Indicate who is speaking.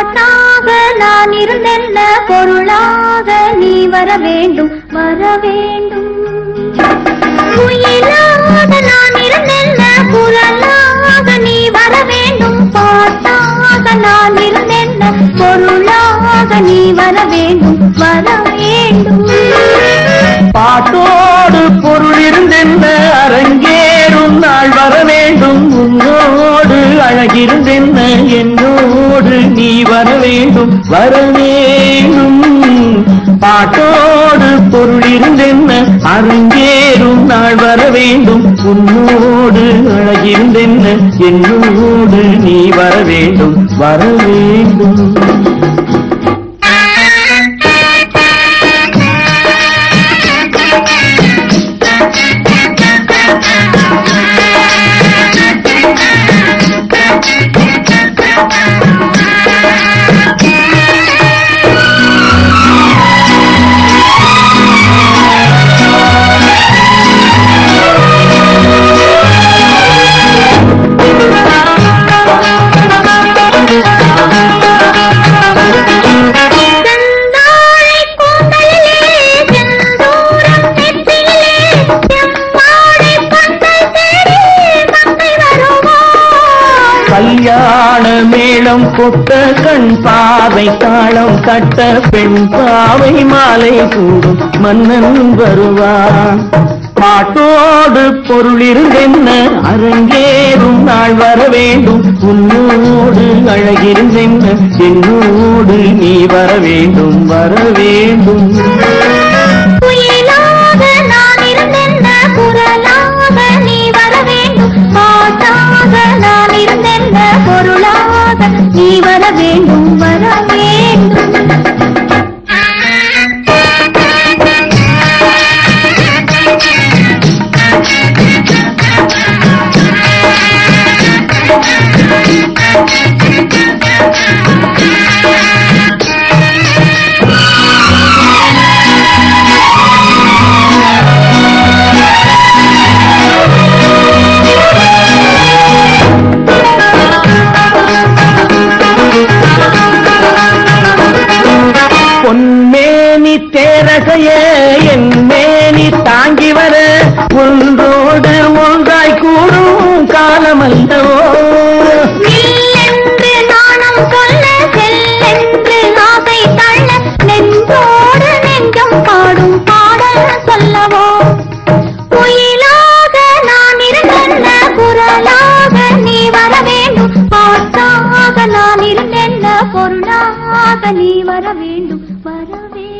Speaker 1: காட்டாக நான் இருந்தென்ன பொருளாக நீ வர வேண்டும் வர வேண்டும். உயிலாக நான் இருந்தென்ன குரலாக நீ வர வேண்டும் பாட்டாக நான் இருந்தென்ன பொருளாக நீ வர வேண்டும் வர வேண்டும்.
Speaker 2: பாட்டோடு பொருள் இருந்தென்ன அழகிருந்தென்ன என்னோடு நீ வர வேண்டும் வர வேண்டும். பாட்டோடு பொருள் இருந்தென்ன அரங்கேறும் நாள் வர வேண்டும். உன்னோடு அழகிருந்தென்ன என்னோடு நீ வர வேண்டும் வர வேண்டும். கல்யாண மேளம் கொட்ட கண் பாவை தாளம் கட்ட பெண் பாவை மாலை கூடும் மன்னன் வருவான். பாட்டோடு பொருள் இருந்தென்ன அரங்கேறும் நாள் வர வேண்டும். உன்னோடு அழகிருந்தென்ன என்னோடு நீ வர வேண்டும் வர வேண்டும்.
Speaker 1: வேண்டும்
Speaker 2: தேரகைய என் மேனி தாங்கி வர ஒன்றோடு ஒன்றாய் கூடும் காலம் அல்லவோ?
Speaker 1: நாணம் சொல்ல செல்லென்று ஆசை தள்ள நெஞ்சோடு நெஞ்சம் பாடும் பாடல் சொல்லவோ? நான் இருந்தென்ன குரலாக நீ வர வேண்டும்? பாட்டாக நான் இருந்தென்ன பொருளாக நீ வர வேண்டும்? வர வேண்டும்.